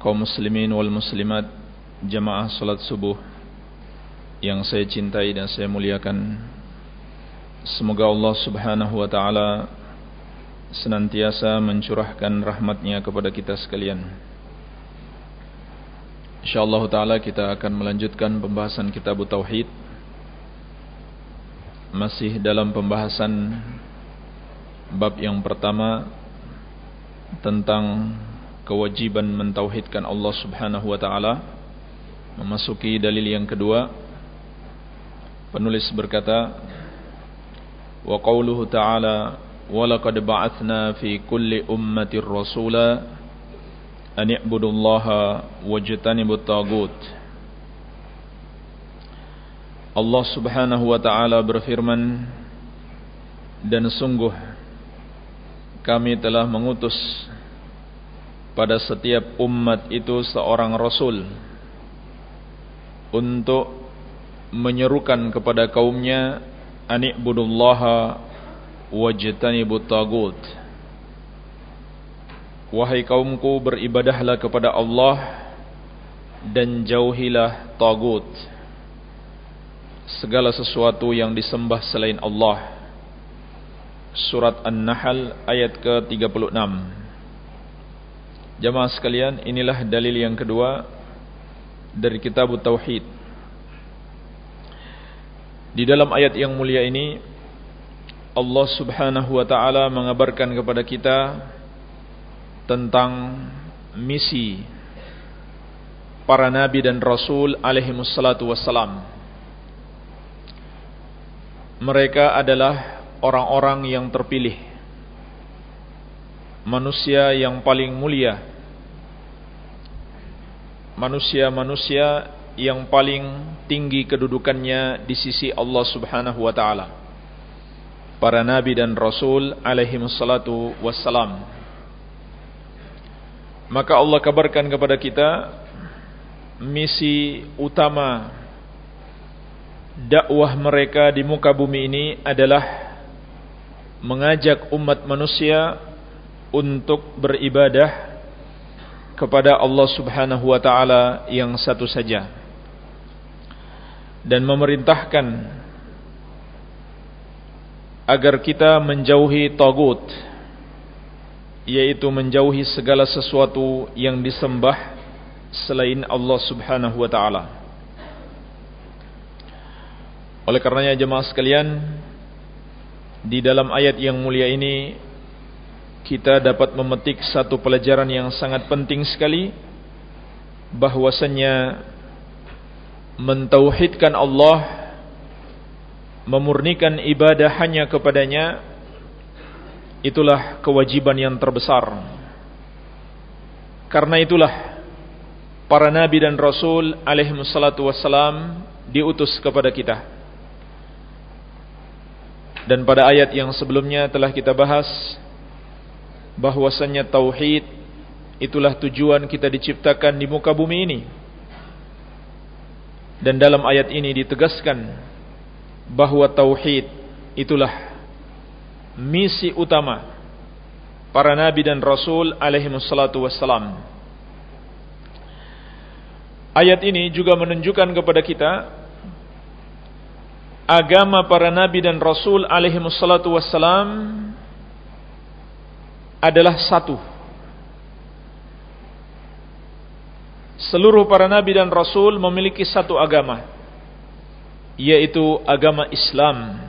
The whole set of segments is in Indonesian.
kaum muslimin wal muslimat jamaah salat subuh yang saya cintai dan saya muliakan. Semoga Allah subhanahu wa ta'ala senantiasa mencurahkan rahmatnya kepada kita sekalian. Insyaallah ta'ala kita akan melanjutkan pembahasan kitab Tauhid. Masih dalam pembahasan bab yang pertama tentang kewajiban mentauhidkan Allah Subhanahu wa taala. Memasuki dalil yang kedua penulis berkata wa qauluhu ta'ala wa laqad ba'athna fi kulli ummatir rasula an i'budullaha wajtanibut tagut Allah Subhanahu wa taala berfirman dan sungguh kami telah mengutus pada setiap umat itu seorang rasul untuk menyerukan kepada kaumnya ani'budullaha wajtanibut tagut. Wahai kaumku beribadahlah kepada Allah dan jauhilah tagut. Segala sesuatu yang disembah selain Allah. Surat An-Nahl ayat ke-36 Jamaah sekalian, inilah dalil yang kedua dari kitab Tauhid. Di dalam ayat yang mulia ini Allah Subhanahu wa taala mengabarkan kepada kita tentang misi para nabi dan rasul alaihi wassalatu wassalam. Mereka adalah orang-orang yang terpilih. Manusia yang paling mulia manusia-manusia yang paling tinggi kedudukannya di sisi Allah Subhanahu wa taala. Para nabi dan rasul alaihi wassalatu wassalam. Maka Allah kabarkan kepada kita misi utama dakwah mereka di muka bumi ini adalah mengajak umat manusia untuk beribadah kepada Allah Subhanahu wa taala yang satu saja. Dan memerintahkan agar kita menjauhi tagut yaitu menjauhi segala sesuatu yang disembah selain Allah Subhanahu wa taala. Oleh karenanya jemaah sekalian di dalam ayat yang mulia ini kita dapat memetik satu pelajaran yang sangat penting sekali bahwasannya mentauhidkan Allah memurnikan ibadah hanya kepadanya itulah kewajiban yang terbesar. Karena itulah para nabi dan rasul alaihi wassalatu wassalam diutus kepada kita. Dan pada ayat yang sebelumnya telah kita bahas bahwasannya tauhid itulah tujuan kita diciptakan di muka bumi ini. Dan dalam ayat ini ditegaskan bahwa tauhid itulah misi utama para nabi dan rasul alaihi wassalatu wassalam. Ayat ini juga menunjukkan kepada kita agama para nabi dan rasul alaihi wassalatu wassalam adalah satu. Seluruh para nabi dan rasul memiliki satu agama, yaitu agama Islam.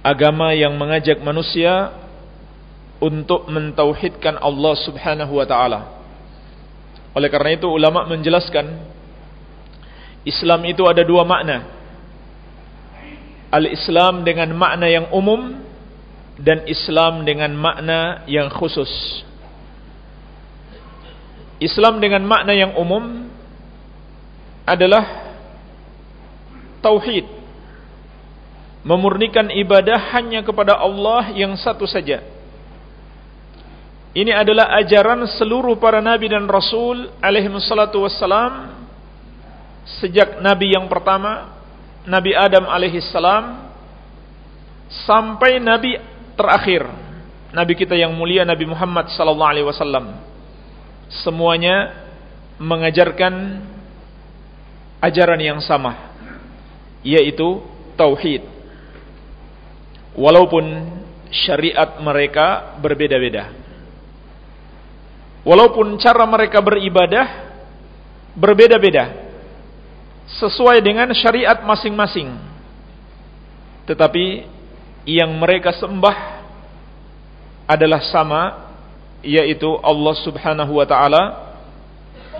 Agama yang mengajak manusia untuk mentauhidkan Allah Subhanahu wa taala. Oleh karena itu ulama menjelaskan Islam itu ada dua makna. Al-Islam dengan makna yang umum dan Islam dengan makna yang khusus. Islam dengan makna yang umum adalah tauhid. Memurnikan ibadah hanya kepada Allah yang satu saja. Ini adalah ajaran seluruh para nabi dan rasul alaihi wassalam sejak nabi yang pertama Nabi Adam alaihi salam sampai nabi terakhir nabi kita yang mulia Nabi Muhammad sallallahu alaihi wasallam. Semuanya mengajarkan ajaran yang sama yaitu tauhid. Walaupun syariat mereka berbeda-beda. Walaupun cara mereka beribadah berbeda-beda sesuai dengan syariat masing-masing. Tetapi yang mereka sembah adalah sama yaitu Allah Subhanahu wa taala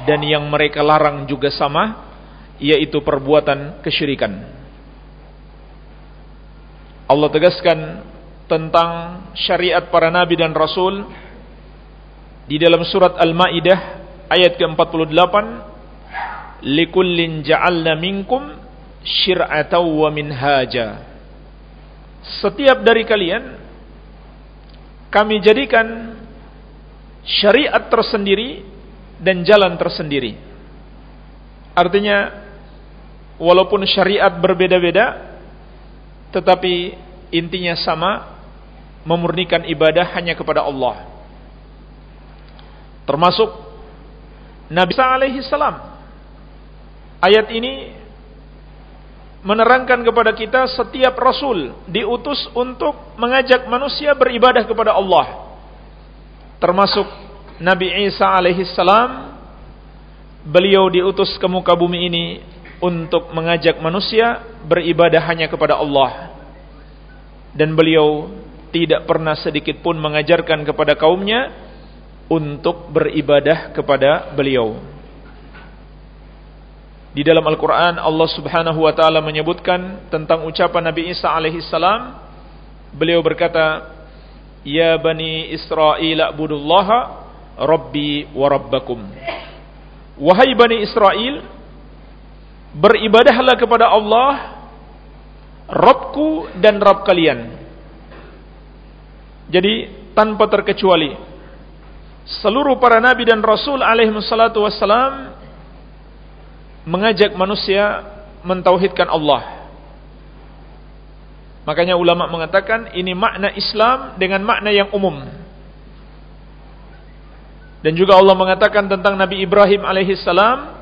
dan yang mereka larang juga sama yaitu perbuatan kesyirikan. Allah tegaskan tentang syariat para nabi dan rasul di dalam surat Al-Maidah ayat ke-48 likullin ja'alna minkum syir'atan wa minhaja setiap dari kalian kami jadikan syariat tersendiri dan jalan tersendiri. Artinya walaupun syariat berbeda-beda tetapi intinya sama memurnikan ibadah hanya kepada Allah. Termasuk Nabi Isa alaihi salam. Ayat ini menerangkan kepada kita setiap rasul diutus untuk mengajak manusia beribadah kepada Allah. Termasuk Nabi Isa alaihi salam beliau diutus ke muka bumi ini untuk mengajak manusia beribadah hanya kepada Allah. Dan beliau tidak pernah sedikit pun mengajarkan kepada kaumnya untuk beribadah kepada beliau di dalam Al-Quran Allah subhanahu wa ta'ala menyebutkan tentang ucapan Nabi Isa alaihi salam. Beliau berkata ya bani Israel a'budullaha rabbi wa rabbakum. Wahai bani Israel beribadahlah kepada Allah Robku dan Rob kalian. Jadi tanpa terkecuali seluruh para nabi dan rasul alaihi wassalam mengajak manusia mentauhidkan Allah makanya ulama mengatakan ini makna Islam dengan makna yang umum dan juga Allah mengatakan tentang Nabi Ibrahim alaihi salam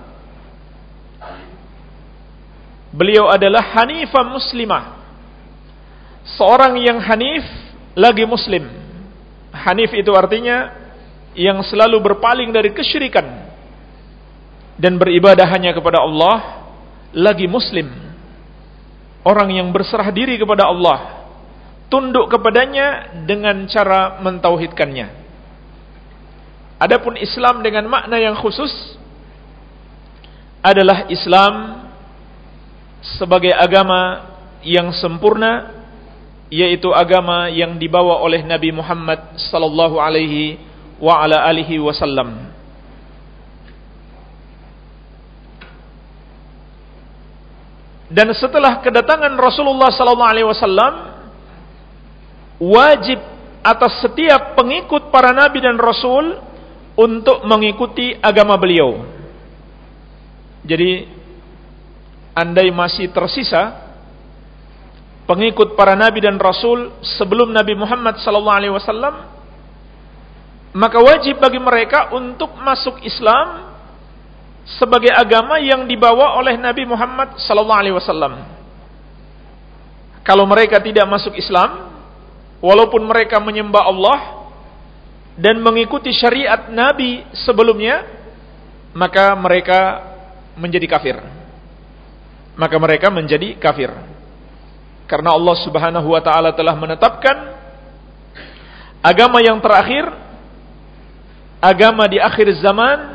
Beliau adalah hanifah muslimah. Seorang yang hanif lagi muslim. Hanif itu artinya yang selalu berpaling dari kesyirikan dan beribadah hanya kepada Allah lagi muslim. Orang yang berserah diri kepada Allah, tunduk kepadanya dengan cara mentauhidkannya. Adapun Islam dengan makna yang khusus adalah Islam sebagai agama yang sempurna yaitu agama yang dibawa oleh Nabi Muhammad sallallahu alaihi wa ala alihi wasallam dan setelah kedatangan Rasulullah wasallam wajib atas setiap pengikut para nabi dan rasul untuk mengikuti agama beliau. Jadi andai masih tersisa pengikut para nabi dan rasul sebelum Nabi Muhammad wasallam maka wajib bagi mereka untuk masuk Islam sebagai agama yang dibawa oleh Nabi Muhammad sallallahu alaihi wasallam. Kalau mereka tidak masuk Islam, walaupun mereka menyembah Allah dan mengikuti syariat Nabi sebelumnya, maka mereka menjadi kafir maka mereka menjadi kafir. Karena Allah Subhanahu wa taala telah menetapkan agama yang terakhir agama di akhir zaman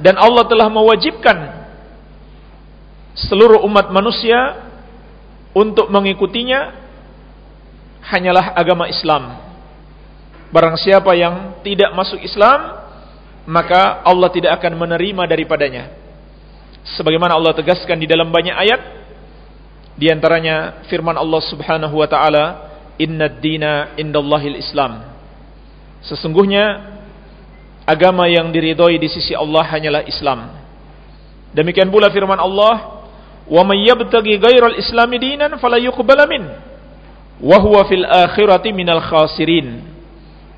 dan Allah telah mewajibkan seluruh umat manusia untuk mengikutinya hanyalah agama Islam. Barang siapa yang tidak masuk Islam, maka Allah tidak akan menerima daripadanya. Sebagaimana Allah tegaskan di dalam banyak ayat, di antaranya firman Allah Subhanahu wa taala, "Inna dina indallahil Islam." Sesungguhnya agama yang diridhoi di sisi Allah hanyalah Islam. Demikian pula firman Allah, "Wa may yabtaghi ghairal islami dinan fala yuqbala min wa huwa fil akhirati minal khasirin."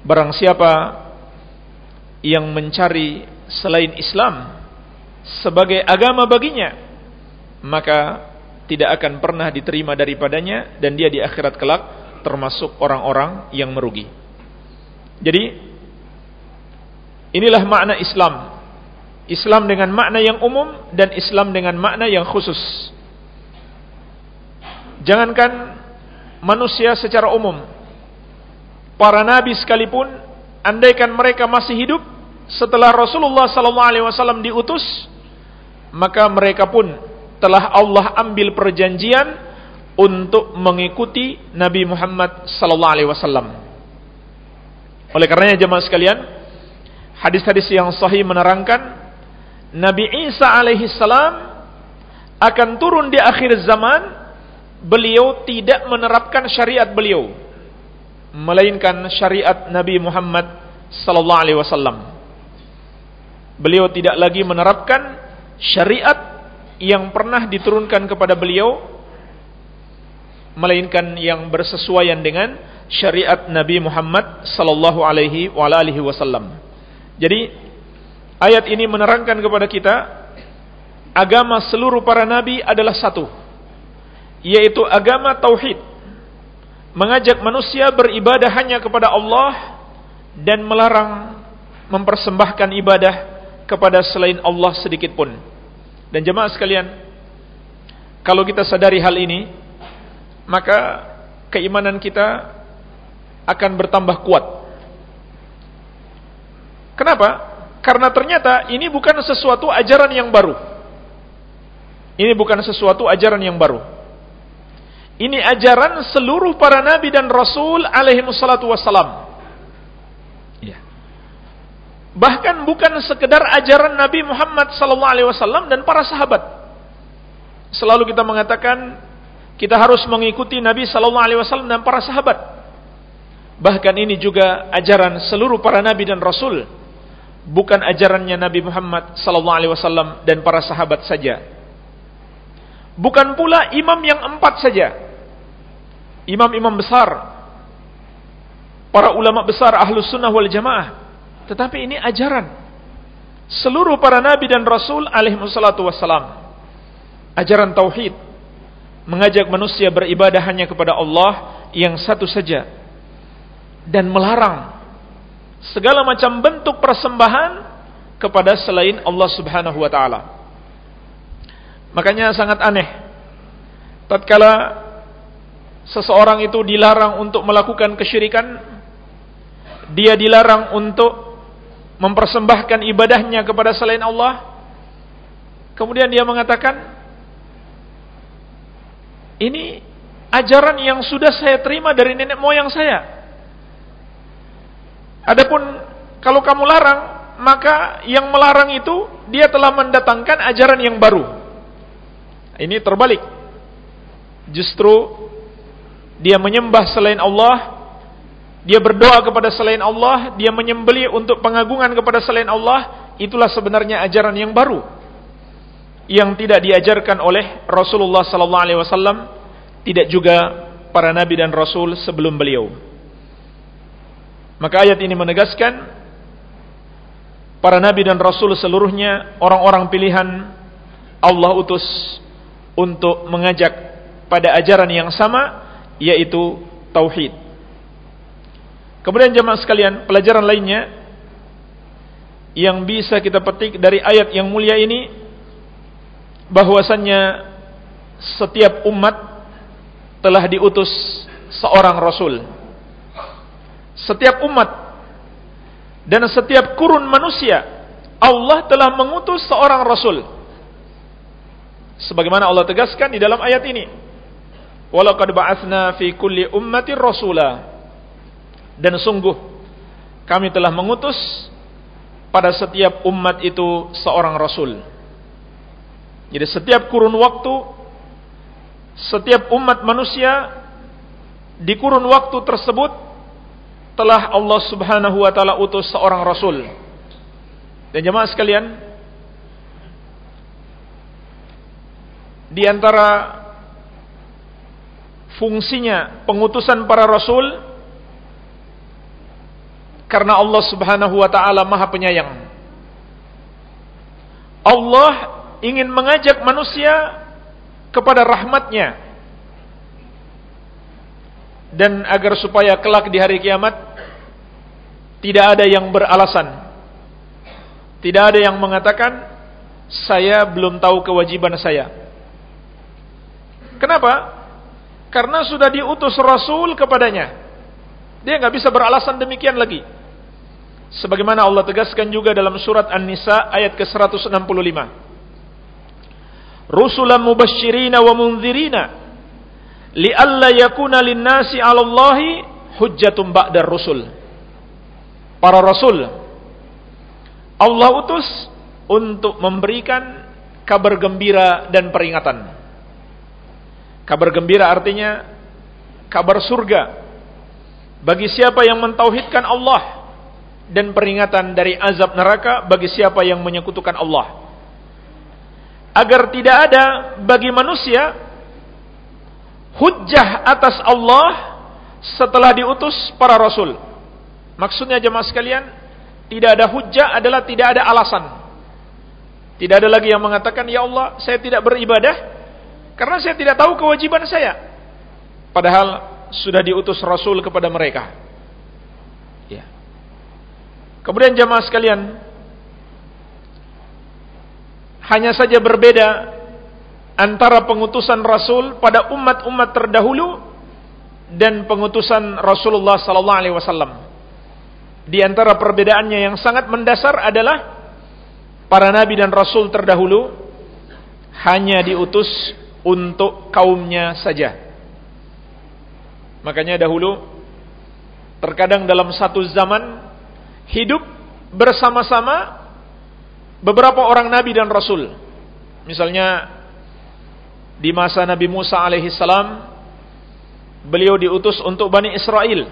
Barang siapa yang mencari selain Islam sebagai agama baginya, maka tidak akan pernah diterima daripadanya dan dia di akhirat kelak termasuk orang-orang yang merugi. Jadi inilah makna Islam. Islam dengan makna yang umum dan Islam dengan makna yang khusus. Jangankan manusia secara umum. Para nabi sekalipun andaikan mereka masih hidup setelah Rasulullah wasallam diutus, maka mereka pun telah Allah ambil perjanjian untuk mengikuti Nabi Muhammad wasallam. Oleh karenanya jemaah sekalian, hadis-hadis yang sahih menerangkan Nabi Isa alaihi salam akan turun di akhir zaman, beliau tidak menerapkan syariat beliau, melainkan syariat Nabi Muhammad sallallahu alaihi wasallam. Beliau tidak lagi menerapkan syariat yang pernah diturunkan kepada beliau melainkan yang bersesuaian dengan syariat Nabi Muhammad sallallahu alaihi wasallam. Jadi ayat ini menerangkan kepada kita agama seluruh para nabi adalah satu yaitu agama tauhid. Mengajak manusia beribadah hanya kepada Allah dan melarang mempersembahkan ibadah kepada selain Allah sedikit pun. Dan jemaah sekalian, kalau kita sadari hal ini, maka keimanan kita akan bertambah kuat. Kenapa? Karena ternyata ini bukan sesuatu ajaran yang baru. Ini bukan sesuatu ajaran yang baru. Ini ajaran seluruh para nabi dan rasul alaihi wassalatu wassalam. Ya. Bahkan bukan sekedar ajaran Nabi Muhammad sallallahu alaihi wasallam dan para sahabat. Selalu kita mengatakan kita harus mengikuti Nabi sallallahu alaihi wasallam dan para sahabat. Bahkan ini juga ajaran seluruh para nabi dan rasul, bukan ajarannya Nabi Muhammad sallallahu alaihi wasallam dan para sahabat saja. Bukan pula imam yang empat saja. Imam-imam besar, para ulama besar ahlus sunnah wal jamaah. Tetapi ini ajaran seluruh para nabi dan rasul alaihi wassalatu wassalam. Ajaran tauhid mengajak manusia beribadah hanya kepada Allah yang satu saja dan melarang segala macam bentuk persembahan kepada selain Allah Subhanahu wa taala. Makanya sangat aneh tatkala seseorang itu dilarang untuk melakukan kesyirikan, dia dilarang untuk mempersembahkan ibadahnya kepada selain Allah. Kemudian dia mengatakan, "Ini ajaran yang sudah saya terima dari nenek moyang saya." Adapun kalau kamu larang, maka yang melarang itu dia telah mendatangkan ajaran yang baru. Ini terbalik. Justru dia menyembah selain Allah, dia berdoa kepada selain Allah, dia menyembeli untuk pengagungan kepada selain Allah, itulah sebenarnya ajaran yang baru yang tidak diajarkan oleh Rasulullah sallallahu alaihi wasallam, tidak juga para nabi dan rasul sebelum beliau. Maka ayat ini menegaskan para nabi dan rasul seluruhnya orang-orang pilihan Allah utus untuk mengajak pada ajaran yang sama yaitu tauhid. Kemudian jemaah sekalian, pelajaran lainnya yang bisa kita petik dari ayat yang mulia ini bahwasannya setiap umat telah diutus seorang rasul setiap umat dan setiap kurun manusia Allah telah mengutus seorang rasul sebagaimana Allah tegaskan di dalam ayat ini walaqad ba'atsna fi kulli ummatin rasula dan sungguh kami telah mengutus pada setiap umat itu seorang rasul. Jadi setiap kurun waktu setiap umat manusia di kurun waktu tersebut telah Allah Subhanahu wa taala utus seorang rasul. Dan jemaah sekalian, di antara fungsinya pengutusan para rasul karena Allah Subhanahu wa taala Maha Penyayang. Allah ingin mengajak manusia kepada rahmatnya dan agar supaya kelak di hari kiamat tidak ada yang beralasan. Tidak ada yang mengatakan saya belum tahu kewajiban saya. Kenapa? karena sudah diutus Rasul kepadanya. Dia nggak bisa beralasan demikian lagi. Sebagaimana Allah tegaskan juga dalam surat An-Nisa ayat ke-165. Rusulan mubashirina wa munzirina li'alla yakuna linnasi 'ala Allahi ba'dar rusul. Para rasul Allah utus untuk memberikan kabar gembira dan peringatan. Kabar gembira artinya kabar surga bagi siapa yang mentauhidkan Allah dan peringatan dari azab neraka bagi siapa yang menyekutukan Allah. Agar tidak ada bagi manusia hujjah atas Allah setelah diutus para rasul. Maksudnya jemaah sekalian, tidak ada hujjah adalah tidak ada alasan. Tidak ada lagi yang mengatakan, "Ya Allah, saya tidak beribadah karena saya tidak tahu kewajiban saya." Padahal sudah diutus rasul kepada mereka. Ya. Kemudian jemaah sekalian, hanya saja berbeda antara pengutusan Rasul pada umat-umat terdahulu dan pengutusan Rasulullah sallallahu alaihi wasallam. Di antara perbedaannya yang sangat mendasar adalah para nabi dan rasul terdahulu hanya diutus untuk kaumnya saja. Makanya dahulu terkadang dalam satu zaman hidup bersama-sama beberapa orang nabi dan rasul. Misalnya di masa Nabi Musa alaihi salam beliau diutus untuk Bani Israel.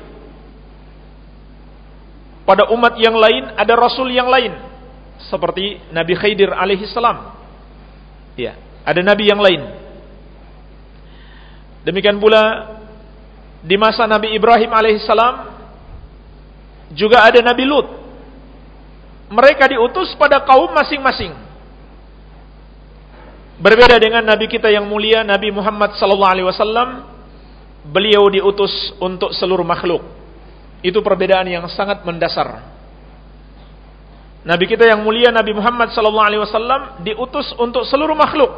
Pada umat yang lain ada rasul yang lain seperti Nabi Khidir alaihi salam. Ya, ada nabi yang lain. Demikian pula di masa Nabi Ibrahim alaihi salam juga ada Nabi Lut. Mereka diutus pada kaum masing-masing. Berbeda dengan Nabi kita yang mulia Nabi Muhammad sallallahu alaihi wasallam, beliau diutus untuk seluruh makhluk. Itu perbedaan yang sangat mendasar. Nabi kita yang mulia Nabi Muhammad sallallahu alaihi wasallam diutus untuk seluruh makhluk.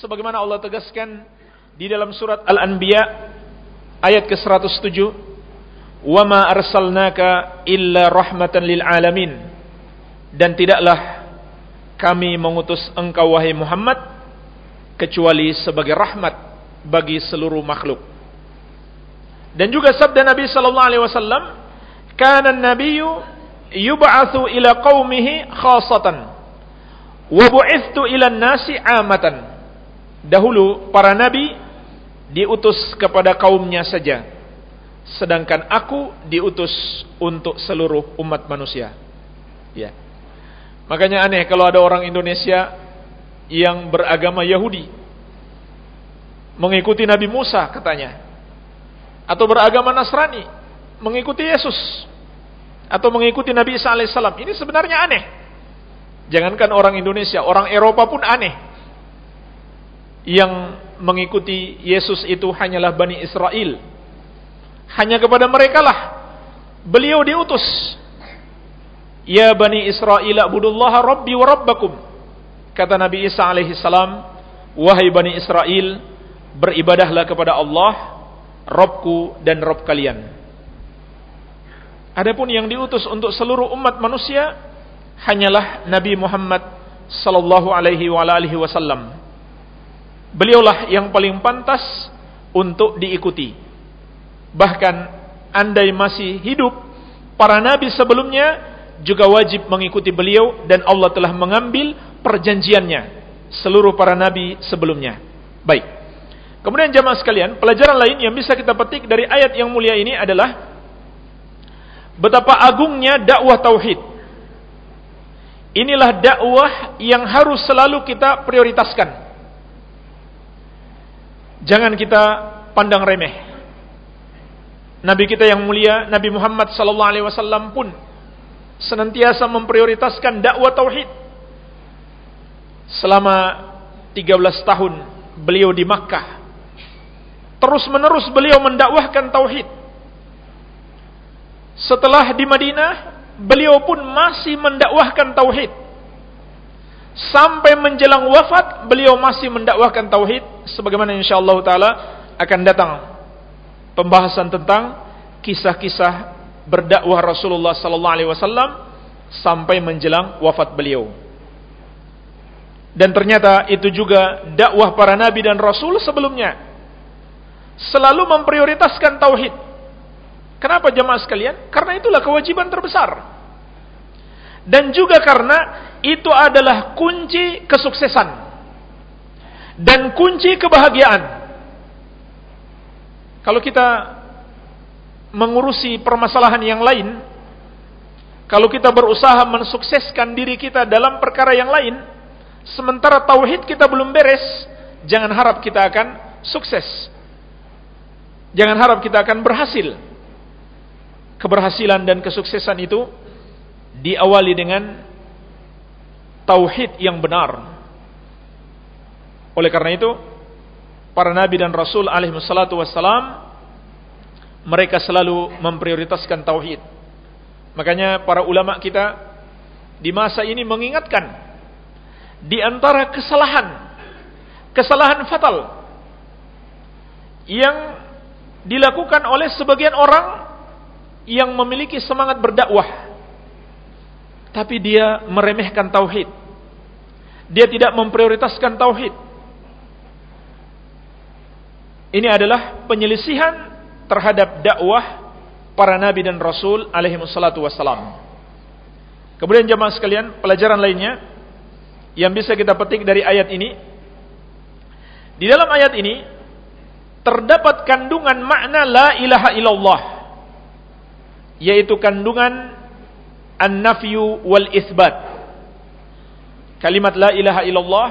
Sebagaimana Allah tegaskan di dalam surat Al-Anbiya ayat ke-107, "Wa ma arsalnaka illa rahmatan lil alamin." Dan tidaklah kami mengutus engkau wahai Muhammad kecuali sebagai rahmat bagi seluruh makhluk. Dan juga sabda Nabi sallallahu alaihi wasallam, "Kana an-nabiyyu yub'atsu ila qaumihi khassatan wa bu'ithtu ila an-nasi 'amatan." Dahulu para nabi diutus kepada kaumnya saja, sedangkan aku diutus untuk seluruh umat manusia. Ya. Makanya aneh kalau ada orang Indonesia yang beragama Yahudi. Mengikuti Nabi Musa katanya. Atau beragama Nasrani mengikuti Yesus. Atau mengikuti Nabi Isa alaihissalam ini sebenarnya aneh. Jangankan orang Indonesia orang Eropa pun aneh. Yang mengikuti Yesus itu hanyalah Bani Israel. Hanya kepada mereka lah. Beliau diutus. Ya Bani Israel abudullaha rabbi wa rabbakum Kata Nabi Isa alaihi salam, "Wahai Bani Israel, beribadahlah kepada Allah, Robku dan Rob kalian." Adapun yang diutus untuk seluruh umat manusia hanyalah Nabi Muhammad sallallahu alaihi wasallam. Beliaulah yang paling pantas untuk diikuti. Bahkan andai masih hidup para nabi sebelumnya juga wajib mengikuti beliau dan Allah telah mengambil perjanjiannya seluruh para nabi sebelumnya. Baik. Kemudian jamaah sekalian, pelajaran lain yang bisa kita petik dari ayat yang mulia ini adalah betapa agungnya dakwah tauhid. Inilah dakwah yang harus selalu kita prioritaskan. Jangan kita pandang remeh. Nabi kita yang mulia, Nabi Muhammad sallallahu alaihi wasallam pun senantiasa memprioritaskan dakwah tauhid. Selama 13 tahun beliau di Makkah. Terus-menerus beliau mendakwahkan tauhid setelah di Madinah, beliau pun masih mendakwahkan tauhid. Sampai menjelang wafat, beliau masih mendakwahkan tauhid sebagaimana insyaallah taala akan datang pembahasan tentang kisah-kisah berdakwah Rasulullah sallallahu alaihi wasallam sampai menjelang wafat beliau. Dan ternyata itu juga dakwah para nabi dan rasul sebelumnya. Selalu memprioritaskan tauhid. Kenapa jemaah sekalian? Karena itulah kewajiban terbesar. Dan juga karena itu adalah kunci kesuksesan. Dan kunci kebahagiaan. Kalau kita mengurusi permasalahan yang lain, kalau kita berusaha mensukseskan diri kita dalam perkara yang lain, sementara tauhid kita belum beres, jangan harap kita akan sukses. Jangan harap kita akan berhasil keberhasilan dan kesuksesan itu diawali dengan tauhid yang benar. Oleh karena itu, para nabi dan rasul alaihi wassalatu wassalam mereka selalu memprioritaskan tauhid. Makanya para ulama kita di masa ini mengingatkan di antara kesalahan kesalahan fatal yang dilakukan oleh sebagian orang yang memiliki semangat berdakwah tapi dia meremehkan tauhid. Dia tidak memprioritaskan tauhid. Ini adalah penyelisihan terhadap dakwah para nabi dan rasul alaihi wassalam. Kemudian jemaah sekalian, pelajaran lainnya yang bisa kita petik dari ayat ini di dalam ayat ini terdapat kandungan makna la ilaha illallah yaitu kandungan an-nafyu wal isbat. Kalimat la ilaha illallah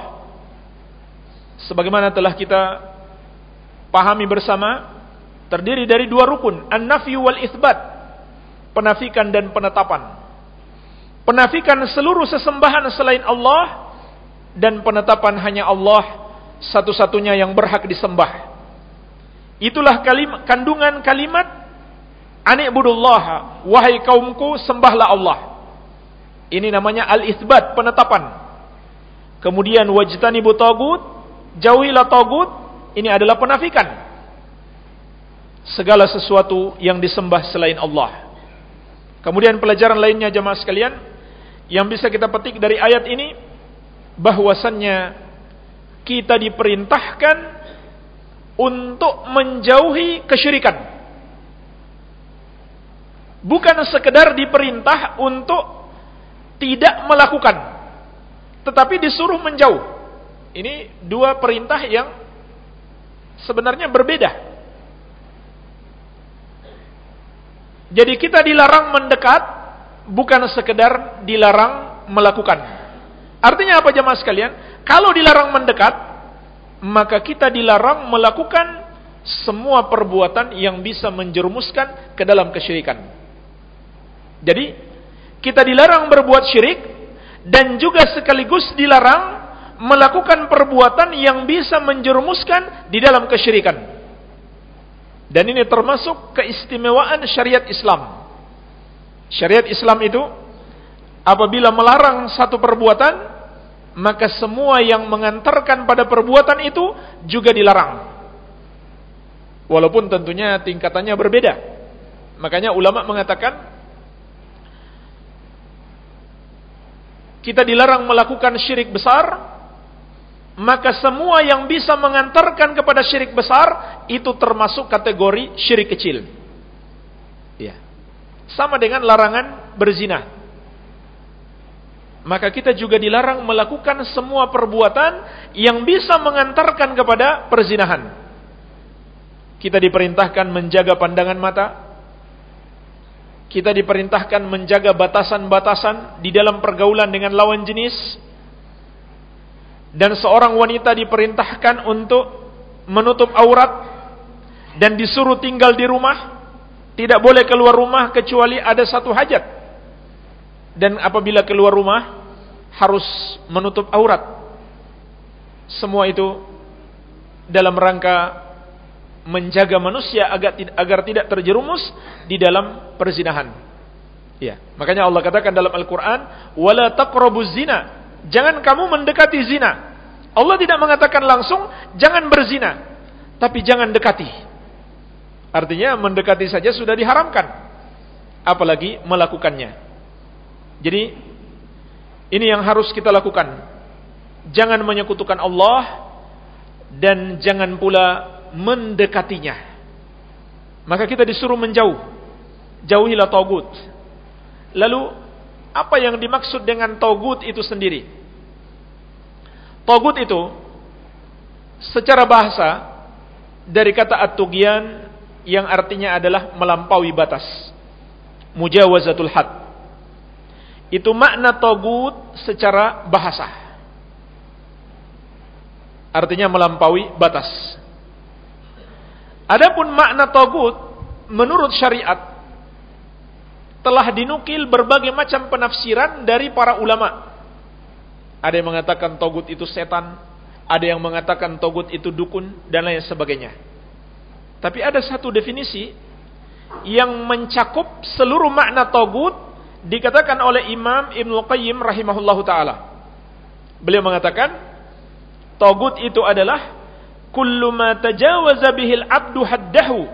sebagaimana telah kita pahami bersama terdiri dari dua rukun, an-nafyu wal isbat. Penafikan dan penetapan. Penafikan seluruh sesembahan selain Allah dan penetapan hanya Allah satu-satunya yang berhak disembah. Itulah kandungan kalimat Anikbudullah, wahai kaumku, sembahlah Allah. Ini namanya al-itsbat, penetapan. Kemudian wajtanibu tagut, jauhilah tagut, ini adalah penafikan. Segala sesuatu yang disembah selain Allah. Kemudian pelajaran lainnya jemaah sekalian, yang bisa kita petik dari ayat ini, bahwasannya kita diperintahkan untuk menjauhi kesyirikan. Bukan sekedar diperintah untuk tidak melakukan tetapi disuruh menjauh. Ini dua perintah yang sebenarnya berbeda. Jadi kita dilarang mendekat bukan sekedar dilarang melakukan artinya apa jemaah sekalian kalau dilarang mendekat maka kita dilarang melakukan semua perbuatan yang bisa menjerumuskan ke dalam kesyirikan jadi kita dilarang berbuat syirik dan juga sekaligus dilarang melakukan perbuatan yang bisa menjerumuskan di dalam kesyirikan. Dan ini termasuk keistimewaan syariat Islam. Syariat Islam itu apabila melarang satu perbuatan, maka semua yang mengantarkan pada perbuatan itu juga dilarang. Walaupun tentunya tingkatannya berbeda. Makanya ulama mengatakan kita dilarang melakukan syirik besar, maka semua yang bisa mengantarkan kepada syirik besar itu termasuk kategori syirik kecil. Ya. Sama dengan larangan berzina. Maka kita juga dilarang melakukan semua perbuatan yang bisa mengantarkan kepada perzinahan. Kita diperintahkan menjaga pandangan mata. Kita diperintahkan menjaga batasan-batasan di dalam pergaulan dengan lawan jenis. Dan seorang wanita diperintahkan untuk menutup aurat dan disuruh tinggal di rumah. Tidak boleh keluar rumah kecuali ada satu hajat dan apabila keluar rumah harus menutup aurat. Semua itu dalam rangka menjaga manusia agar tidak, agar tidak terjerumus di dalam perzinahan. Ya, makanya Allah katakan dalam Al-Qur'an, "Wala taqrabuz zina." Jangan kamu mendekati zina. Allah tidak mengatakan langsung jangan berzina, tapi jangan dekati. Artinya mendekati saja sudah diharamkan. Apalagi melakukannya. Jadi ini yang harus kita lakukan. Jangan menyekutukan Allah dan jangan pula mendekatinya. Maka kita disuruh menjauh. Jauhilah togut. Lalu apa yang dimaksud dengan togut itu sendiri? Togut itu secara bahasa dari kata at-tughyan yang artinya adalah melampaui batas. Mujawazatul had. Itu makna togut secara bahasa. Artinya melampaui batas. Adapun makna togut menurut syariat telah dinukil berbagai macam penafsiran dari para ulama. Ada yang mengatakan togut itu setan, ada yang mengatakan togut itu dukun dan lain sebagainya. Tapi ada satu definisi yang mencakup seluruh makna togut dikatakan oleh Imam Ibnu Qayyim rahimahullahu taala. Beliau mengatakan togut itu adalah kullu ma tajawaza bihil abdu haddahu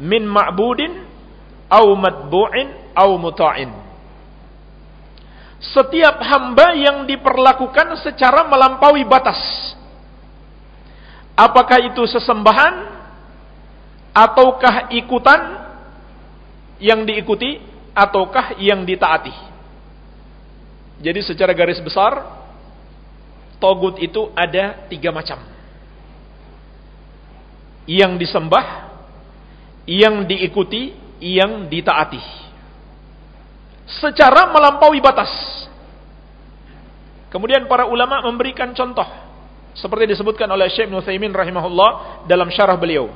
min ma'budin au matbu'in au muta'in. Setiap hamba yang diperlakukan secara melampaui batas. Apakah itu sesembahan ataukah ikutan yang diikuti ataukah yang ditaati. Jadi secara garis besar, togut itu ada tiga macam. Yang disembah, yang diikuti, yang ditaati. Secara melampaui batas. Kemudian para ulama memberikan contoh. Seperti disebutkan oleh Syekh Nuthaimin rahimahullah dalam syarah beliau.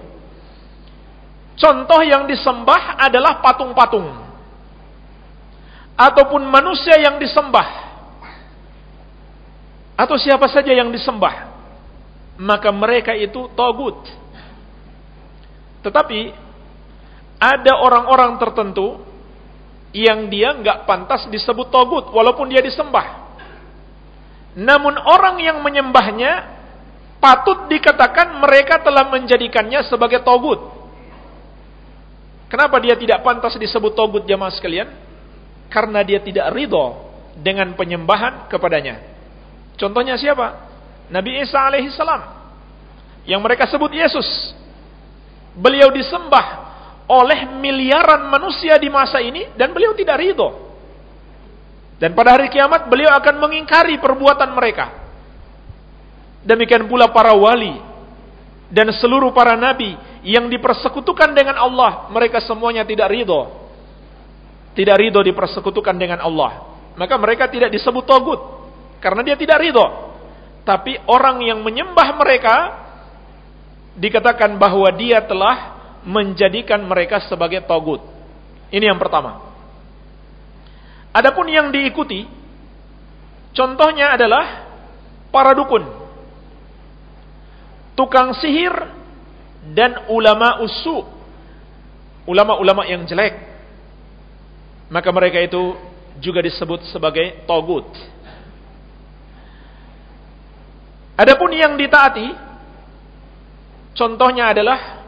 Contoh yang disembah adalah patung-patung ataupun manusia yang disembah atau siapa saja yang disembah maka mereka itu togut. Tetapi ada orang-orang tertentu yang dia nggak pantas disebut togut walaupun dia disembah. Namun orang yang menyembahnya patut dikatakan mereka telah menjadikannya sebagai togut. Kenapa dia tidak pantas disebut togut jamaah sekalian karena dia tidak ridho dengan penyembahan kepadanya. Contohnya siapa? Nabi Isa alaihissalam yang mereka sebut Yesus. Beliau disembah oleh miliaran manusia di masa ini dan beliau tidak ridho. Dan pada hari kiamat beliau akan mengingkari perbuatan mereka. Demikian pula para wali dan seluruh para nabi yang dipersekutukan dengan Allah, mereka semuanya tidak ridho tidak ridho dipersekutukan dengan Allah, maka mereka tidak disebut togut karena dia tidak ridho. Tapi orang yang menyembah mereka dikatakan bahwa dia telah menjadikan mereka sebagai togut. Ini yang pertama. Adapun yang diikuti, contohnya adalah para dukun, tukang sihir, dan ulama usu, ulama-ulama yang jelek maka mereka itu juga disebut sebagai togut. Adapun yang ditaati, contohnya adalah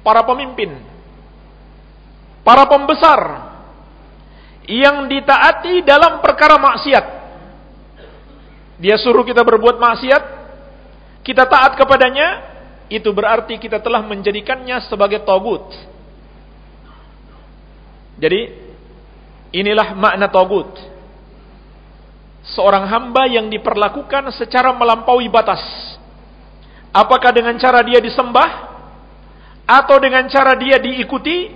para pemimpin, para pembesar yang ditaati dalam perkara maksiat. Dia suruh kita berbuat maksiat, kita taat kepadanya, itu berarti kita telah menjadikannya sebagai togut. Jadi Inilah makna togut. seorang hamba yang diperlakukan secara melampaui batas. Apakah dengan cara dia disembah atau dengan cara dia diikuti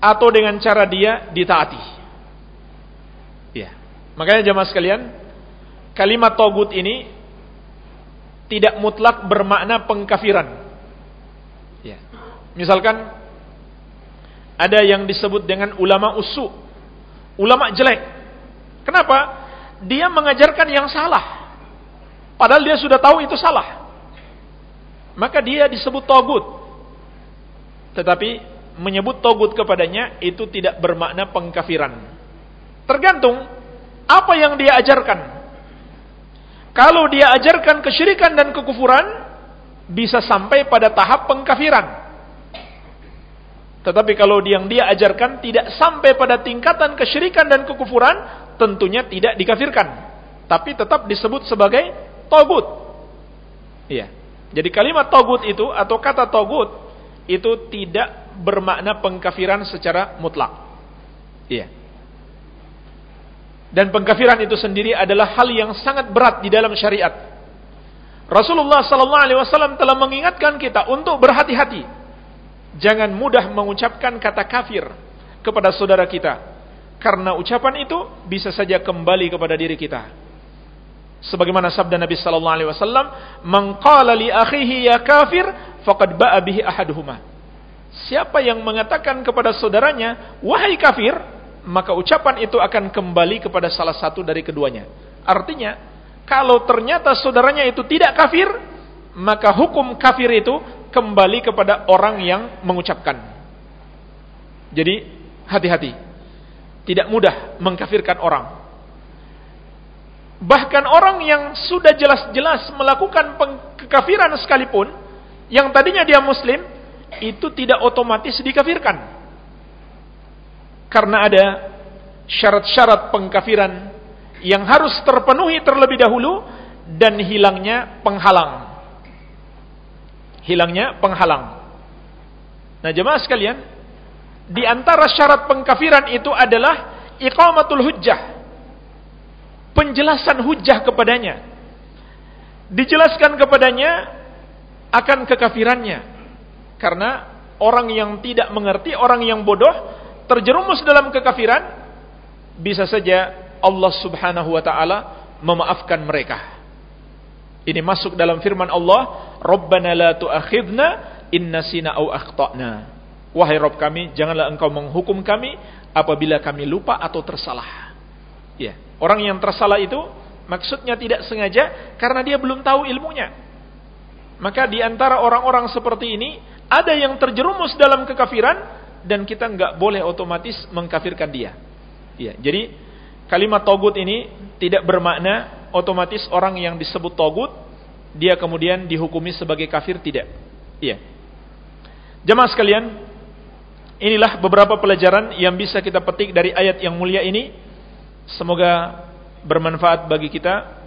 atau dengan cara dia ditaati. Ya. Makanya jemaah sekalian, kalimat togut ini tidak mutlak bermakna pengkafiran. Ya. Misalkan ada yang disebut dengan ulama usu, ulama jelek. Kenapa? Dia mengajarkan yang salah. Padahal dia sudah tahu itu salah maka dia disebut togut. Tetapi menyebut togut kepadanya itu tidak bermakna pengkafiran. Tergantung apa yang dia ajarkan. Kalau dia ajarkan kesyirikan dan kekufuran, bisa sampai pada tahap pengkafiran. Tetapi kalau yang dia ajarkan tidak sampai pada tingkatan kesyirikan dan kekufuran, tentunya tidak dikafirkan. Tapi tetap disebut sebagai togut. Iya. Jadi kalimat togut itu atau kata togut itu tidak bermakna pengkafiran secara mutlak. Iya. Dan pengkafiran itu sendiri adalah hal yang sangat berat di dalam syariat. Rasulullah sallallahu alaihi wasallam telah mengingatkan kita untuk berhati-hati. Jangan mudah mengucapkan kata kafir kepada saudara kita. Karena ucapan itu bisa saja kembali kepada diri kita. Sebagaimana sabda Nabi sallallahu alaihi wasallam man qala li akhihi ya kafir faqad ba'a bihi ahaduhuma. Siapa yang mengatakan kepada saudaranya wahai kafir maka ucapan itu akan kembali kepada salah satu dari keduanya. Artinya kalau ternyata saudaranya itu tidak kafir maka hukum kafir itu kembali kepada orang yang mengucapkan jadi hati-hati tidak mudah mengkafirkan orang Bahkan orang yang sudah jelas-jelas melakukan kekafiran sekalipun, yang tadinya dia muslim, itu tidak otomatis dikafirkan. Karena ada syarat-syarat pengkafiran yang harus terpenuhi terlebih dahulu dan hilangnya penghalang. Hilangnya penghalang. Nah, jemaah sekalian, di antara syarat pengkafiran itu adalah iqamatul hujjah penjelasan hujah kepadanya. Dijelaskan kepadanya akan kekafirannya. Karena orang yang tidak mengerti, orang yang bodoh, terjerumus dalam kekafiran, bisa saja Allah subhanahu wa ta'ala memaafkan mereka. Ini masuk dalam firman Allah, Rabbana la tu'akhidna inna sina au akhtana. Wahai Rabb kami, janganlah engkau menghukum kami apabila kami lupa atau tersalah. Ya. Orang yang tersalah itu maksudnya tidak sengaja karena dia belum tahu ilmunya. Maka di antara orang-orang seperti ini ada yang terjerumus dalam kekafiran dan kita nggak boleh otomatis mengkafirkan dia. Ya, jadi kalimat togut ini tidak bermakna otomatis orang yang disebut togut dia kemudian dihukumi sebagai kafir tidak. Iya. Jemaah sekalian, inilah beberapa pelajaran yang bisa kita petik dari ayat yang mulia ini Semoga bermanfaat bagi kita.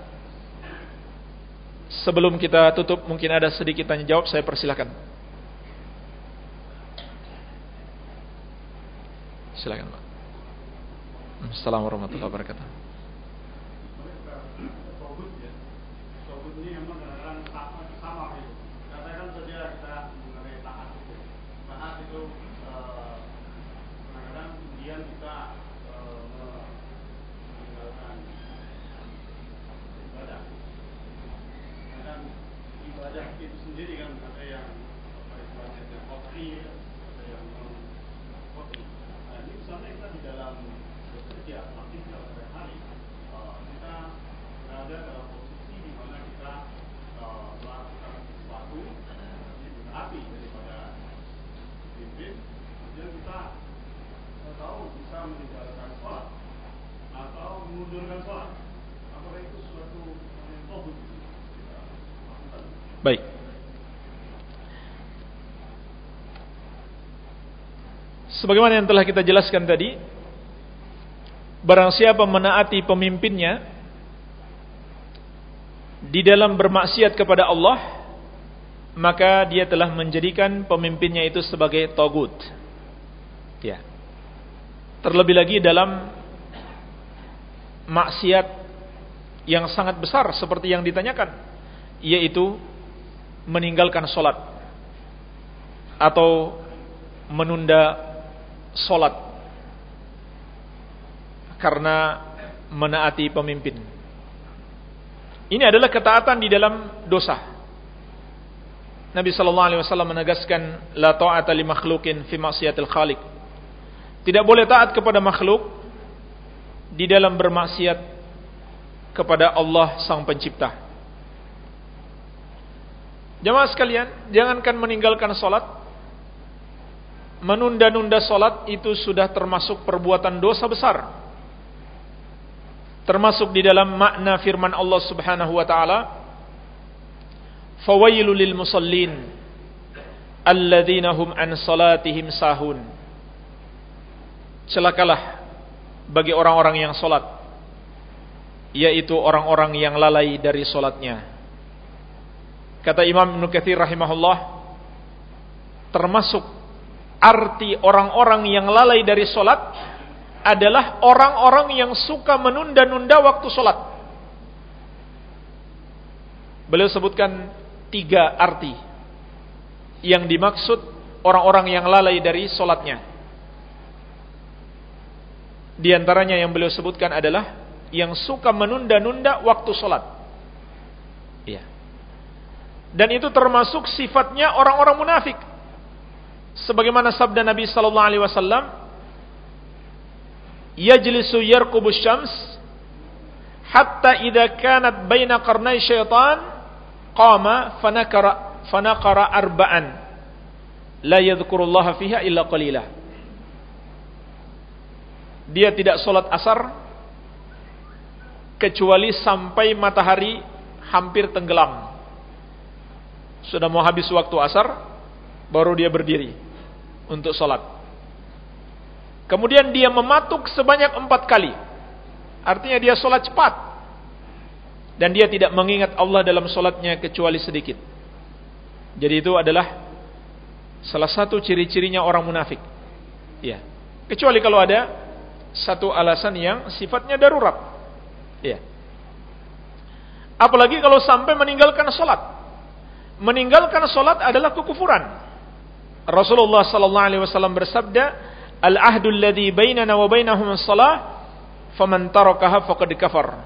Sebelum kita tutup, mungkin ada sedikit tanya jawab, saya persilahkan. Silakan, Pak. Assalamualaikum warahmatullahi wabarakatuh. Sebagaimana yang telah kita jelaskan tadi, barang siapa menaati pemimpinnya di dalam bermaksiat kepada Allah, maka dia telah menjadikan pemimpinnya itu sebagai togut. Ya. Terlebih lagi dalam maksiat yang sangat besar seperti yang ditanyakan yaitu meninggalkan solat atau menunda solat karena menaati pemimpin. Ini adalah ketaatan di dalam dosa. Nabi sallallahu alaihi wasallam menegaskan la ta'ata li makhluqin fi maksiatil khaliq. Tidak boleh taat kepada makhluk di dalam bermaksiat kepada Allah sang pencipta. Jemaah sekalian, jangankan meninggalkan salat, menunda-nunda salat itu sudah termasuk perbuatan dosa besar. Termasuk di dalam makna firman Allah Subhanahu wa taala, "Fawailul lil musallin alladzina hum an salatihim sahun." celakalah bagi orang-orang yang solat yaitu orang-orang yang lalai dari solatnya kata Imam Ibn Kathir rahimahullah termasuk arti orang-orang yang lalai dari solat adalah orang-orang yang suka menunda-nunda waktu solat beliau sebutkan tiga arti yang dimaksud orang-orang yang lalai dari solatnya di antaranya yang beliau sebutkan adalah yang suka menunda-nunda waktu sholat. Iya. Dan itu termasuk sifatnya orang-orang munafik. Sebagaimana sabda Nabi sallallahu alaihi wasallam, "Yajlisu yarqubu syams hatta idza kanat baina qarnai syaitan qama fanakara fanaqara arba'an la yadhkurullaha fiha illa qalila." dia tidak sholat asar kecuali sampai matahari hampir tenggelam. Sudah mau habis waktu asar, baru dia berdiri untuk sholat. Kemudian dia mematuk sebanyak empat kali. Artinya dia sholat cepat. Dan dia tidak mengingat Allah dalam sholatnya kecuali sedikit. Jadi itu adalah salah satu ciri-cirinya orang munafik. Ya. Kecuali kalau ada satu alasan yang sifatnya darurat. Ya. Apalagi kalau sampai meninggalkan sholat. Meninggalkan sholat adalah kekufuran. Rasulullah sallallahu alaihi wasallam bersabda, "Al-ahdu alladhi bainana wa bainahum as-salah, faman tarakaha faqad kafar."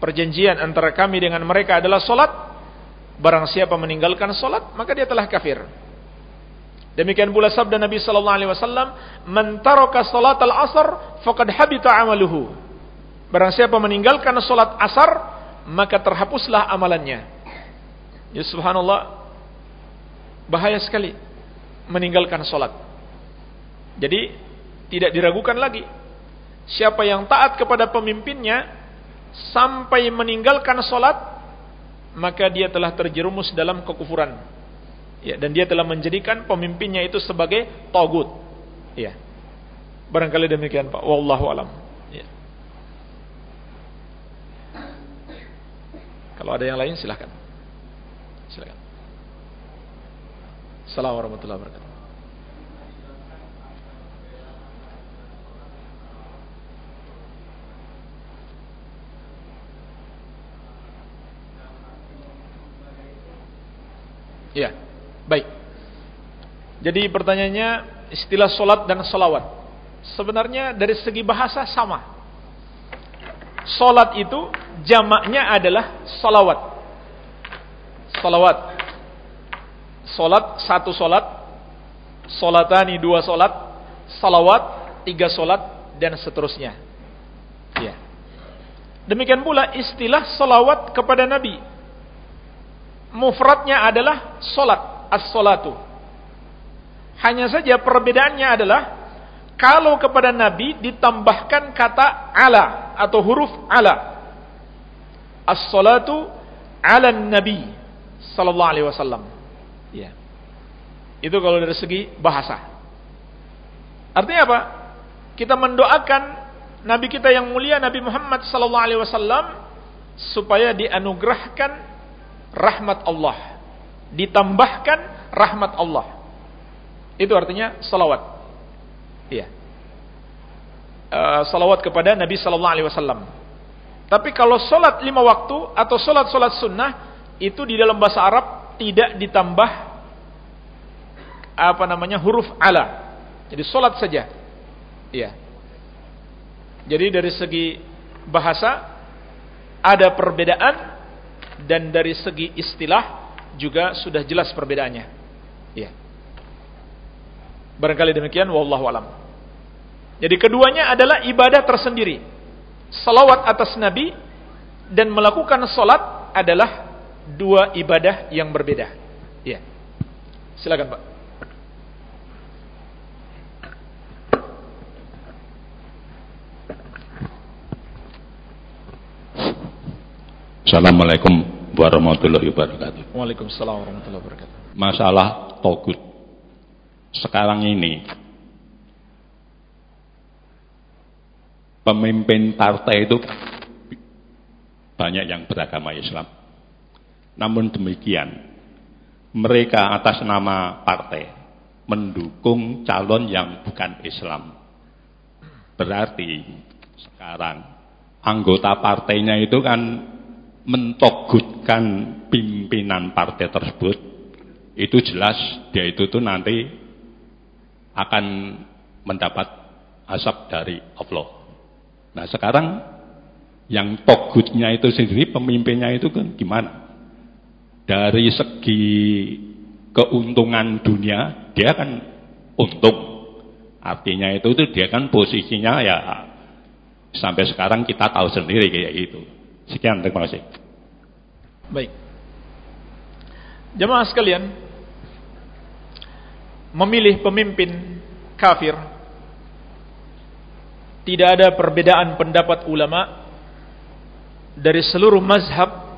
Perjanjian antara kami dengan mereka adalah salat. Barang siapa meninggalkan salat, maka dia telah kafir. Demikian pula sabda Nabi sallallahu alaihi wasallam, "Man taraka salatal asar faqad habita amaluhu." Barang siapa meninggalkan salat asar, maka terhapuslah amalannya. Ya subhanallah. Bahaya sekali meninggalkan salat. Jadi tidak diragukan lagi siapa yang taat kepada pemimpinnya sampai meninggalkan salat, maka dia telah terjerumus dalam kekufuran. Ya, dan dia telah menjadikan pemimpinnya itu sebagai togut. Ya. Barangkali demikian Pak. Wallahu alam. Ya. Kalau ada yang lain silahkan. Silahkan. Assalamualaikum warahmatullahi wabarakatuh. Ya. Baik. Jadi pertanyaannya istilah solat dan solawat. Sebenarnya dari segi bahasa sama. Solat itu jamaknya adalah solawat. Solawat. Solat satu solat. Solatani dua solat. Salawat tiga solat dan seterusnya. Ya. Demikian pula istilah solawat kepada Nabi. Mufradnya adalah solat as-salatu. Hanya saja perbedaannya adalah kalau kepada Nabi ditambahkan kata ala atau huruf ala. As-salatu ala Nabi sallallahu alaihi wasallam. Ya. Itu kalau dari segi bahasa. Artinya apa? Kita mendoakan Nabi kita yang mulia Nabi Muhammad sallallahu alaihi wasallam supaya dianugerahkan rahmat Allah ditambahkan rahmat Allah. Itu artinya salawat. Iya. Uh, salawat kepada Nabi sallallahu alaihi wasallam. Tapi kalau solat lima waktu atau solat-solat sunnah itu di dalam bahasa Arab tidak ditambah apa namanya huruf ala. Jadi solat saja. Iya. Jadi dari segi bahasa ada perbedaan dan dari segi istilah juga sudah jelas perbedaannya. Iya. Barangkali demikian wallahu alam. Jadi keduanya adalah ibadah tersendiri salawat atas Nabi dan melakukan salat adalah dua ibadah yang berbeda. Ya. Silakan, Pak. Assalamualaikum warahmatullahi wabarakatuh. Waalaikumsalam warahmatullahi wabarakatuh. Masalah togut sekarang ini pemimpin partai itu banyak yang beragama Islam. Namun demikian, mereka atas nama partai mendukung calon yang bukan Islam. Berarti sekarang anggota partainya itu kan mentogutkan pimpinan partai tersebut. Itu jelas dia itu tuh nanti akan mendapat asap dari Allah. Nah sekarang yang togutnya itu sendiri, pemimpinnya itu kan gimana? Dari segi keuntungan dunia, dia kan untung. Artinya itu, itu dia kan posisinya ya sampai sekarang kita tahu sendiri kayak itu. Sekian, terima kasih. Baik. Jemaah sekalian, memilih pemimpin kafir tidak ada perbedaan pendapat ulama dari seluruh mazhab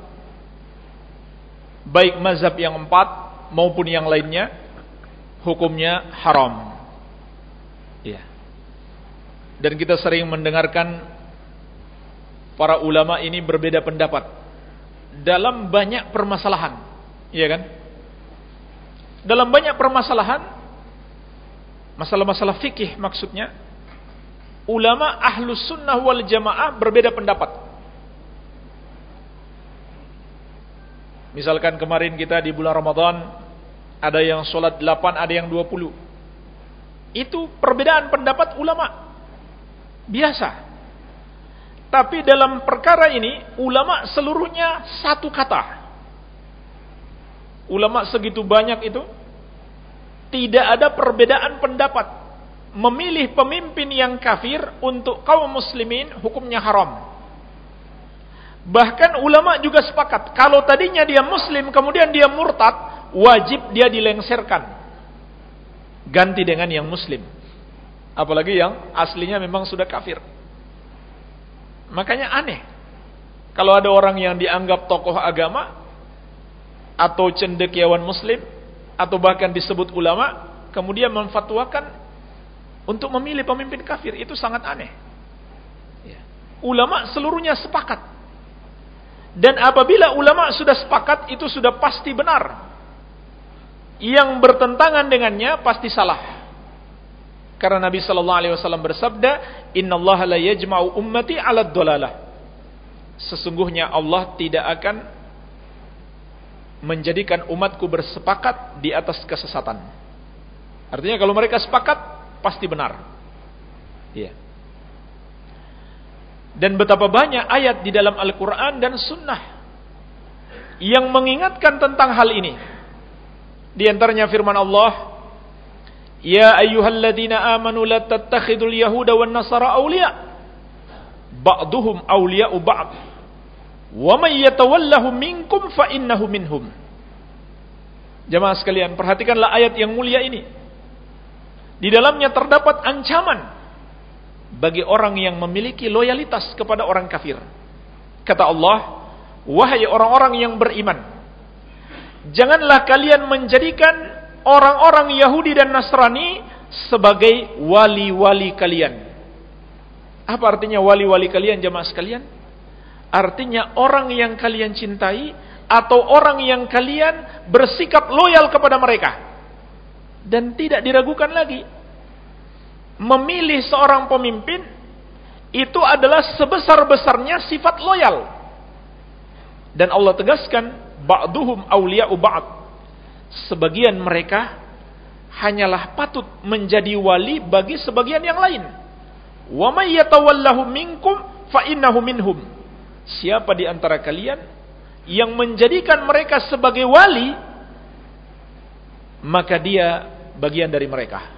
baik mazhab yang empat maupun yang lainnya hukumnya haram. Ya dan kita sering mendengarkan para ulama ini berbeda pendapat dalam banyak permasalahan. Iya kan? Dalam banyak permasalahan masalah-masalah fikih maksudnya ulama ahlus sunnah wal jamaah berbeda pendapat. Misalkan kemarin kita di bulan Ramadan ada yang sholat 8, ada yang 20. Itu perbedaan pendapat ulama. Biasa. Tapi dalam perkara ini ulama seluruhnya satu kata. Ulama segitu banyak itu tidak ada perbedaan pendapat memilih pemimpin yang kafir untuk kaum muslimin hukumnya haram. Bahkan ulama juga sepakat, kalau tadinya dia muslim kemudian dia murtad, wajib dia dilengserkan. Ganti dengan yang muslim. Apalagi yang aslinya memang sudah kafir. Makanya aneh. Kalau ada orang yang dianggap tokoh agama atau cendekiawan muslim atau bahkan disebut ulama, kemudian memfatwakan untuk memilih pemimpin kafir itu sangat aneh. Ya. Ulama seluruhnya sepakat. Dan apabila ulama sudah sepakat itu sudah pasti benar. Yang bertentangan dengannya pasti salah. Karena Nabi sallallahu alaihi wasallam bersabda, "Innallaha la yajma'u ummati 'ala dhalalah." Sesungguhnya Allah tidak akan menjadikan umatku bersepakat di atas kesesatan. Artinya kalau mereka sepakat, pasti benar. Iya. Dan betapa banyak ayat di dalam Al-Quran dan Sunnah yang mengingatkan tentang hal ini. Di antaranya firman Allah, Ya ayyuhalladzina amanu la tattakhidul yahuda wan nasara awliya. Ba'duhum awliya'u ba'd. Wa man yatawallahu minkum fa innahu minhum. Jemaah sekalian, perhatikanlah ayat yang mulia ini. Di dalamnya terdapat ancaman bagi orang yang memiliki loyalitas kepada orang kafir. Kata Allah, wahai orang-orang yang beriman, janganlah kalian menjadikan orang-orang Yahudi dan Nasrani sebagai wali-wali kalian. Apa artinya wali-wali kalian jemaah sekalian? Artinya orang yang kalian cintai atau orang yang kalian bersikap loyal kepada mereka dan tidak diragukan lagi memilih seorang pemimpin itu adalah sebesar-besarnya sifat loyal. Dan Allah tegaskan, ba'duhum awliya'u ba'd. Sebagian mereka hanyalah patut menjadi wali bagi sebagian yang lain. Wa may yatawallahu minkum fa innahu minhum. Siapa di antara kalian yang menjadikan mereka sebagai wali, maka dia bagian dari mereka.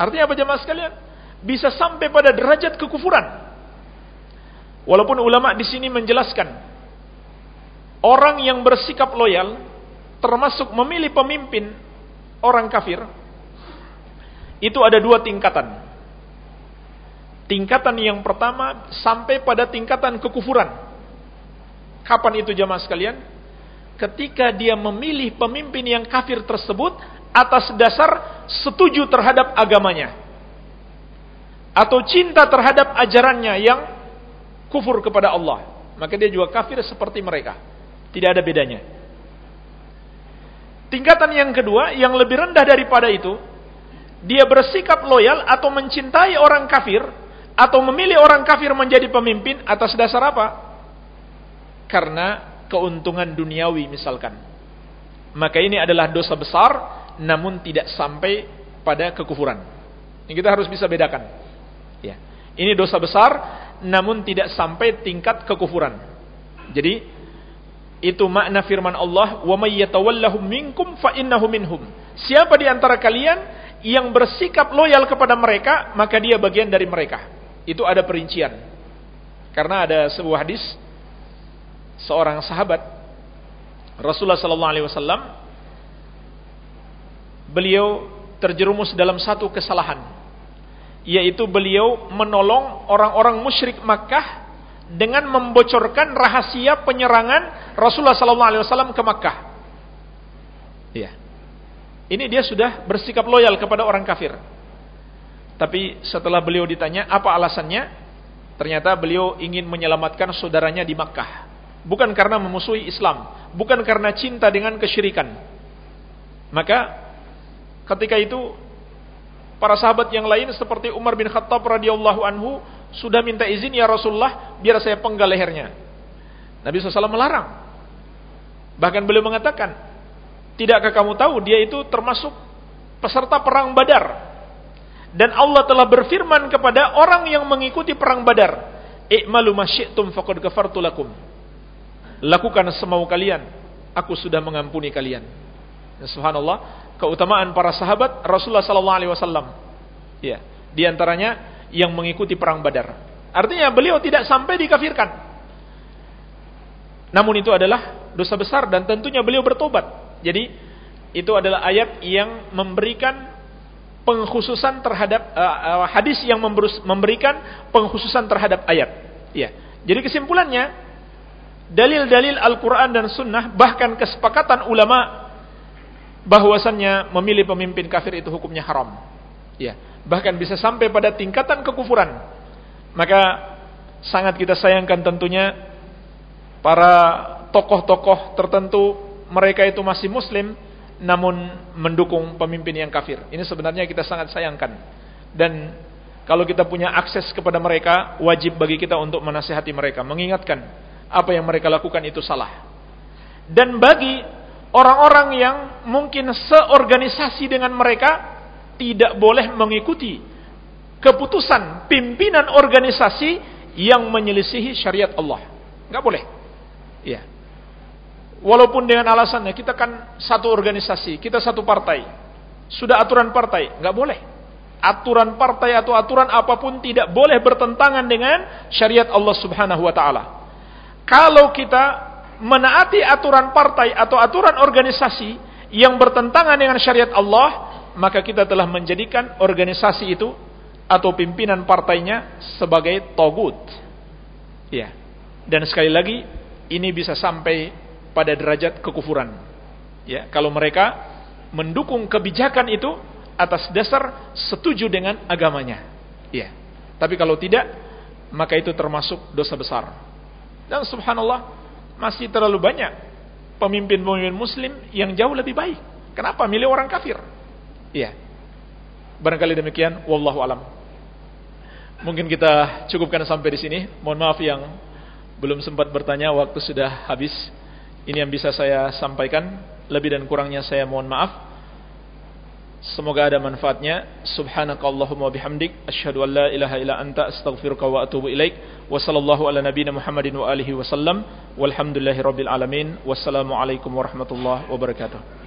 Artinya apa jemaah sekalian? Bisa sampai pada derajat kekufuran. Walaupun ulama di sini menjelaskan orang yang bersikap loyal termasuk memilih pemimpin orang kafir itu ada dua tingkatan. Tingkatan yang pertama sampai pada tingkatan kekufuran. Kapan itu jamaah sekalian? Ketika dia memilih pemimpin yang kafir tersebut atas dasar setuju terhadap agamanya atau cinta terhadap ajarannya yang kufur kepada Allah, maka dia juga kafir seperti mereka. Tidak ada bedanya. Tingkatan yang kedua, yang lebih rendah daripada itu, dia bersikap loyal atau mencintai orang kafir atau memilih orang kafir menjadi pemimpin atas dasar apa? Karena keuntungan duniawi misalkan. Maka ini adalah dosa besar namun tidak sampai pada kekufuran. Ini kita harus bisa bedakan. Ya. Ini dosa besar namun tidak sampai tingkat kekufuran. Jadi itu makna firman Allah, "Wa may yatawallahum minkum fa innahu minhum." Siapa di antara kalian yang bersikap loyal kepada mereka, maka dia bagian dari mereka. Itu ada perincian. Karena ada sebuah hadis seorang sahabat Rasulullah sallallahu alaihi wasallam beliau terjerumus dalam satu kesalahan yaitu beliau menolong orang-orang musyrik Makkah dengan membocorkan rahasia penyerangan Rasulullah SAW ke Makkah. Iya. Ini dia sudah bersikap loyal kepada orang kafir. Tapi setelah beliau ditanya apa alasannya, ternyata beliau ingin menyelamatkan saudaranya di Makkah. Bukan karena memusuhi Islam, bukan karena cinta dengan kesyirikan. Maka Ketika itu para sahabat yang lain seperti Umar bin Khattab radhiyallahu anhu sudah minta izin ya Rasulullah biar saya penggal lehernya. Nabi SAW melarang. Bahkan beliau mengatakan, tidakkah kamu tahu dia itu termasuk peserta perang Badar? Dan Allah telah berfirman kepada orang yang mengikuti perang Badar, "I'malu masyi'tum faqad ghafartu lakum." Lakukan semau kalian, aku sudah mengampuni kalian. Ya, subhanallah, keutamaan para sahabat Rasulullah sallallahu alaihi wasallam. Ya, di antaranya yang mengikuti perang Badar. Artinya beliau tidak sampai dikafirkan. Namun itu adalah dosa besar dan tentunya beliau bertobat. Jadi itu adalah ayat yang memberikan pengkhususan terhadap uh, uh, hadis yang memberikan pengkhususan terhadap ayat. Ya. Jadi kesimpulannya dalil-dalil Al-Qur'an dan Sunnah bahkan kesepakatan ulama bahwasannya memilih pemimpin kafir itu hukumnya haram. Ya, bahkan bisa sampai pada tingkatan kekufuran. Maka sangat kita sayangkan tentunya para tokoh-tokoh tertentu mereka itu masih muslim namun mendukung pemimpin yang kafir. Ini sebenarnya kita sangat sayangkan. Dan kalau kita punya akses kepada mereka, wajib bagi kita untuk menasihati mereka, mengingatkan apa yang mereka lakukan itu salah. Dan bagi orang-orang yang mungkin seorganisasi dengan mereka tidak boleh mengikuti keputusan pimpinan organisasi yang menyelisihi syariat Allah. Enggak boleh. Ya. Walaupun dengan alasannya kita kan satu organisasi, kita satu partai. Sudah aturan partai, enggak boleh. Aturan partai atau aturan apa pun tidak boleh bertentangan dengan syariat Allah Subhanahu wa taala. Kalau kita menaati aturan partai atau aturan organisasi yang bertentangan dengan syariat Allah, maka kita telah menjadikan organisasi itu atau pimpinan partainya sebagai togut. Ya. Dan sekali lagi, ini bisa sampai pada derajat kekufuran. Ya, kalau mereka mendukung kebijakan itu atas dasar setuju dengan agamanya. Ya. Tapi kalau tidak, maka itu termasuk dosa besar. Dan subhanallah, masih terlalu banyak pemimpin-pemimpin muslim yang jauh lebih baik. Kenapa milih orang kafir? Iya. Barangkali demikian, wallahu alam. Mungkin kita cukupkan sampai di sini. Mohon maaf yang belum sempat bertanya, waktu sudah habis. Ini yang bisa saya sampaikan. Lebih dan kurangnya saya mohon maaf. Semoga ada manfaatnya. Subhanakallahumma bihamdik asyhadu an la ilaha illa anta astaghfiruka wa atubu ilaik. Wa sallallahu ala nabiyyina Muhammadin wa alihi wasallam. Walhamdulillahirabbil alamin. Wassalamu alaikum warahmatullahi wabarakatuh.